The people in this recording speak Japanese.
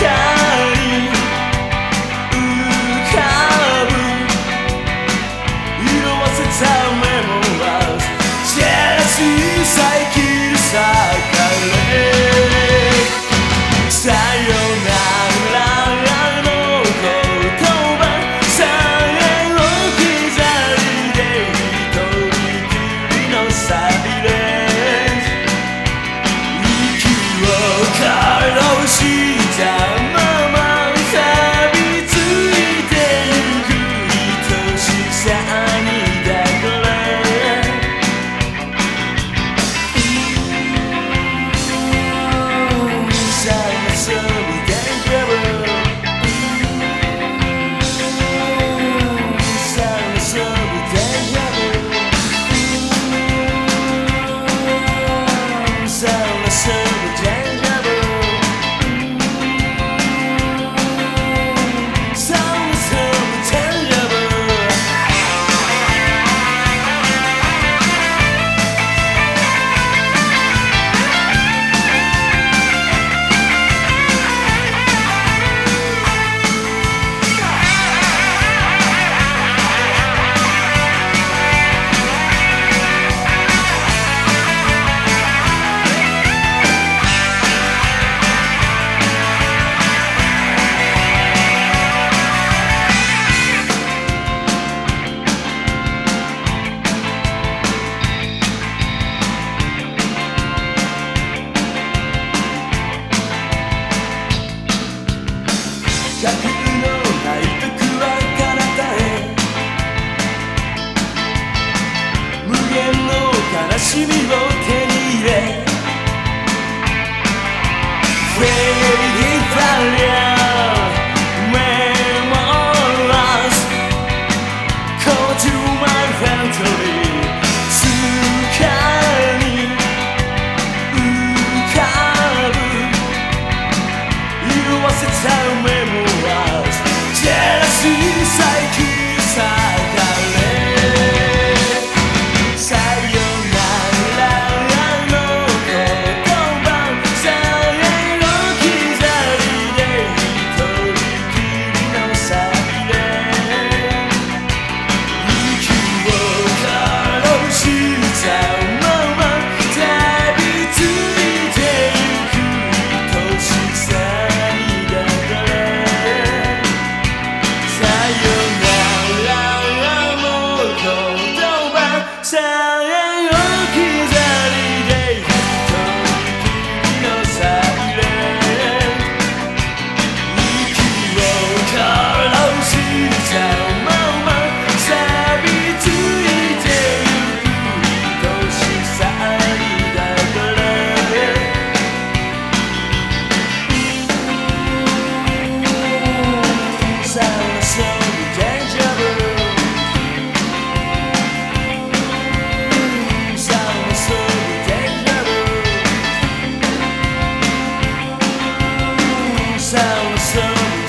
かしみを手に入れ Fading failure Memories Go to my factory スカに浮かぶ色あせた目 So.